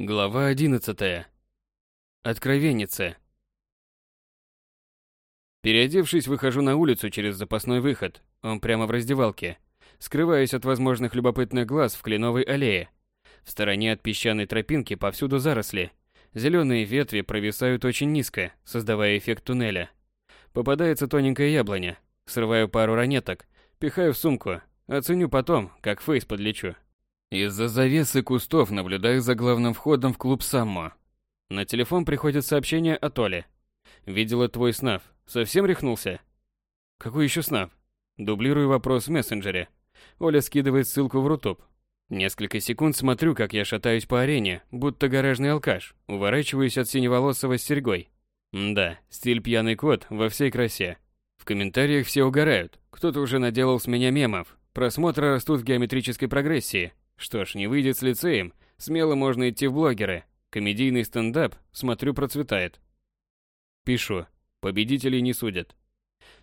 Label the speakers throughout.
Speaker 1: Глава 11. Откровенница. Переодевшись, выхожу на улицу через запасной выход. Он прямо в раздевалке. Скрываюсь от возможных любопытных глаз в кленовой аллее. В стороне от песчаной тропинки повсюду заросли. Зеленые ветви провисают очень низко, создавая эффект туннеля. Попадается тоненькая яблоня. Срываю пару ранеток, пихаю в сумку. Оценю потом, как фейс подлечу. Из-за завесы кустов наблюдаю за главным входом в клуб Саммо. На телефон приходит сообщение от Оли. Видела твой снав. Совсем рехнулся? Какой еще снав? Дублирую вопрос в мессенджере. Оля скидывает ссылку в Рутуб. Несколько секунд смотрю, как я шатаюсь по арене, будто гаражный алкаш, уворачиваюсь от синеволосого с серьгой. да, стиль пьяный кот во всей красе. В комментариях все угорают. Кто-то уже наделал с меня мемов. Просмотры растут в геометрической прогрессии. Что ж, не выйдет с лицеем, смело можно идти в блогеры. Комедийный стендап, смотрю, процветает. Пишу. Победителей не судят.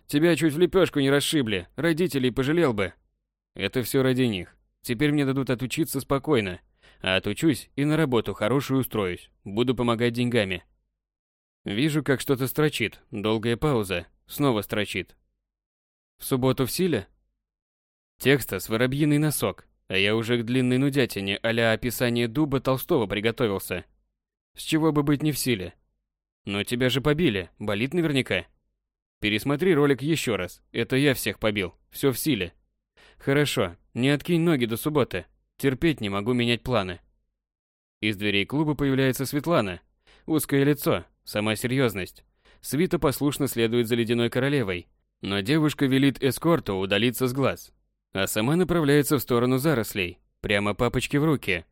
Speaker 1: Тебя чуть в лепешку не расшибли, родителей пожалел бы. Это все ради них. Теперь мне дадут отучиться спокойно. А отучусь и на работу хорошую устроюсь. Буду помогать деньгами. Вижу, как что-то строчит. Долгая пауза. Снова строчит. В субботу в силе? Текста с воробьиный носок. А я уже к длинной нудятине а описание дуба Толстого приготовился. С чего бы быть не в силе. Но тебя же побили, болит наверняка. Пересмотри ролик еще раз, это я всех побил, все в силе. Хорошо, не откинь ноги до субботы, терпеть не могу менять планы. Из дверей клуба появляется Светлана. Узкое лицо, сама серьезность. Свита послушно следует за ледяной королевой, но девушка велит эскорту удалиться с глаз а сама направляется в сторону зарослей, прямо папочке в руки.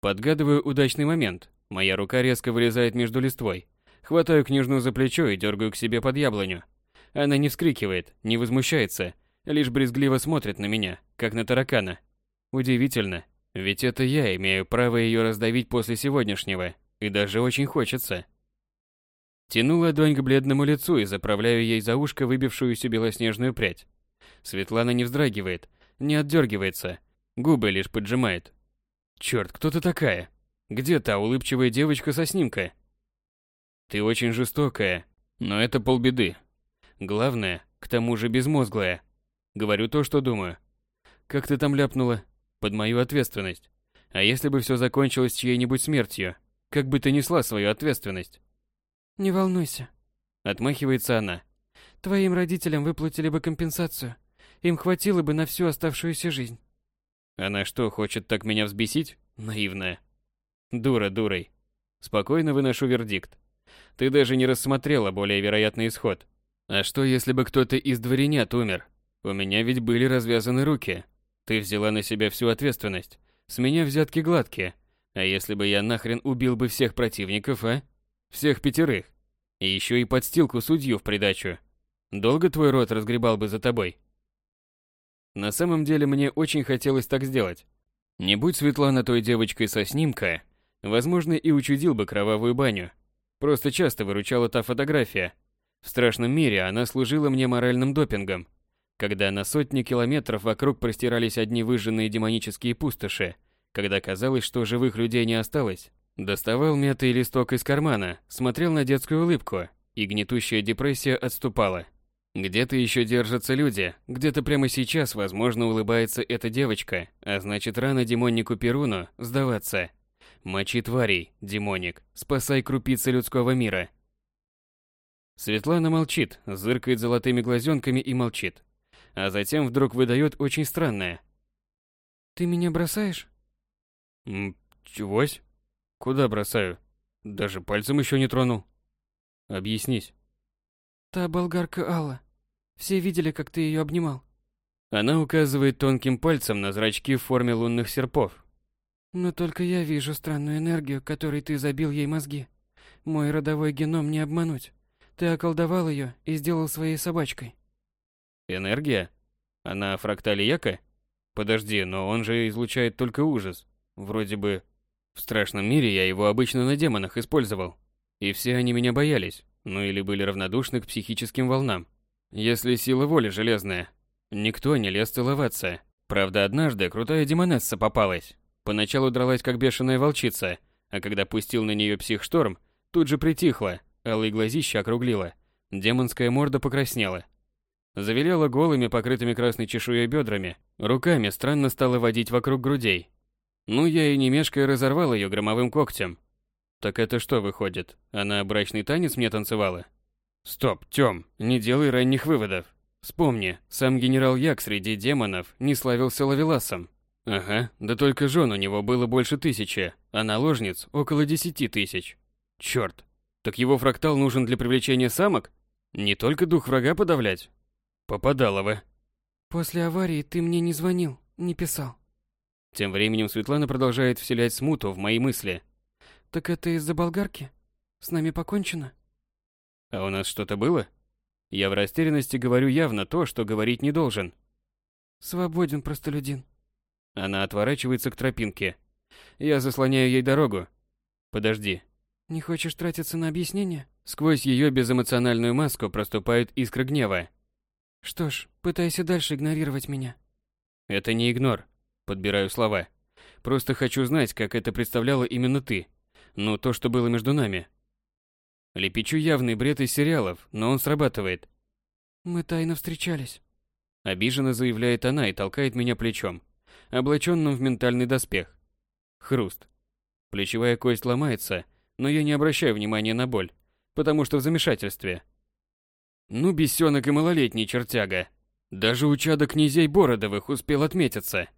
Speaker 1: Подгадываю удачный момент. Моя рука резко вылезает между листвой. Хватаю княжну за плечо и дергаю к себе под яблоню. Она не вскрикивает, не возмущается, лишь брезгливо смотрит на меня, как на таракана. Удивительно, ведь это я имею право ее раздавить после сегодняшнего, и даже очень хочется. Тяну ладонь к бледному лицу и заправляю ей за ушко выбившуюся белоснежную прядь. Светлана не вздрагивает, не отдергивается, губы лишь поджимает. Черт, кто ты такая? Где та улыбчивая девочка со снимка? Ты очень жестокая, но это полбеды. Главное, к тому же безмозглая. Говорю то, что думаю. Как ты там ляпнула? Под мою ответственность. А если бы все закончилось чьей-нибудь смертью? Как бы ты несла свою ответственность?
Speaker 2: Не волнуйся.
Speaker 1: Отмахивается она.
Speaker 2: Твоим родителям выплатили бы компенсацию. Им хватило бы на всю оставшуюся жизнь.
Speaker 1: Она что, хочет так меня взбесить? Наивная. Дура дурой. Спокойно выношу вердикт. Ты даже не рассмотрела более вероятный исход. А что, если бы кто-то из дворянят умер? У меня ведь были развязаны руки. Ты взяла на себя всю ответственность. С меня взятки гладкие. А если бы я нахрен убил бы всех противников, а? Всех пятерых. И еще и подстилку судью в придачу. Долго твой рот разгребал бы за тобой? На самом деле мне очень хотелось так сделать. Не будь Светлана той девочкой со снимка, возможно, и учудил бы кровавую баню. Просто часто выручала та фотография. В страшном мире она служила мне моральным допингом. Когда на сотни километров вокруг простирались одни выжженные демонические пустоши, когда казалось, что живых людей не осталось, доставал мятый листок из кармана, смотрел на детскую улыбку, и гнетущая депрессия отступала. Где-то еще держатся люди, где-то прямо сейчас, возможно, улыбается эта девочка, а значит рано демоннику Перуну сдаваться. Мочи тварей, демоник, спасай крупицы людского мира. Светлана молчит, зыркает золотыми глазенками и молчит. А затем вдруг выдает очень странное.
Speaker 2: «Ты меня бросаешь?»
Speaker 1: М «Чегось? Куда бросаю? Даже пальцем еще не тронул. Объяснись».
Speaker 2: «Та болгарка Алла. Все видели, как ты ее обнимал.
Speaker 1: Она указывает тонким пальцем на зрачки в форме лунных серпов.
Speaker 2: Но только я вижу странную энергию, которой ты забил ей мозги. Мой родовой геном не обмануть. Ты околдовал ее и сделал своей собачкой.
Speaker 1: Энергия? Она фрактале Яка? Подожди, но он же излучает только ужас. Вроде бы... В страшном мире я его обычно на демонах использовал. И все они меня боялись, ну или были равнодушны к психическим волнам. Если сила воли железная. Никто не лез целоваться. Правда, однажды крутая демонесса попалась. Поначалу дралась как бешеная волчица, А когда пустил на нее психшторм, тут же притихла, алые глазища округлила, демонская морда покраснела. Завиляла голыми, покрытыми красной чешуей бедрами, руками странно стала водить вокруг грудей. Ну, я и не мешкая разорвал ее громовым когтем. Так это что выходит? Она брачный танец мне танцевала? Стоп, Тём, не делай ранних выводов. Вспомни, сам генерал Як среди демонов не славился лавеласом. Ага, да только жен у него было больше тысячи, а наложниц около десяти тысяч. Чёрт, так его фрактал нужен для привлечения самок? Не только дух врага подавлять? Попадалово.
Speaker 2: После аварии ты мне не звонил, не писал.
Speaker 1: Тем временем Светлана продолжает вселять смуту в мои мысли.
Speaker 2: Так это из-за болгарки? С нами покончено?
Speaker 1: А у нас что-то было? Я в растерянности говорю явно то, что говорить не должен.
Speaker 2: Свободен, простолюдин.
Speaker 1: Она отворачивается к тропинке. Я заслоняю ей дорогу. Подожди.
Speaker 2: Не хочешь тратиться на объяснение?
Speaker 1: Сквозь ее безэмоциональную маску проступает искра гнева.
Speaker 2: Что ж, пытайся дальше игнорировать меня.
Speaker 1: Это не игнор. Подбираю слова. Просто хочу знать, как это представляла именно ты. Ну, то, что было между нами. Лепечу явный бред из сериалов, но он срабатывает.
Speaker 2: Мы тайно встречались.
Speaker 1: Обиженно заявляет она и толкает меня плечом, облаченным в ментальный доспех. Хруст. Плечевая кость ломается, но я не обращаю внимания на боль, потому что в замешательстве. Ну, бесенок и малолетний чертяга. Даже у чада князей Бородовых успел отметиться.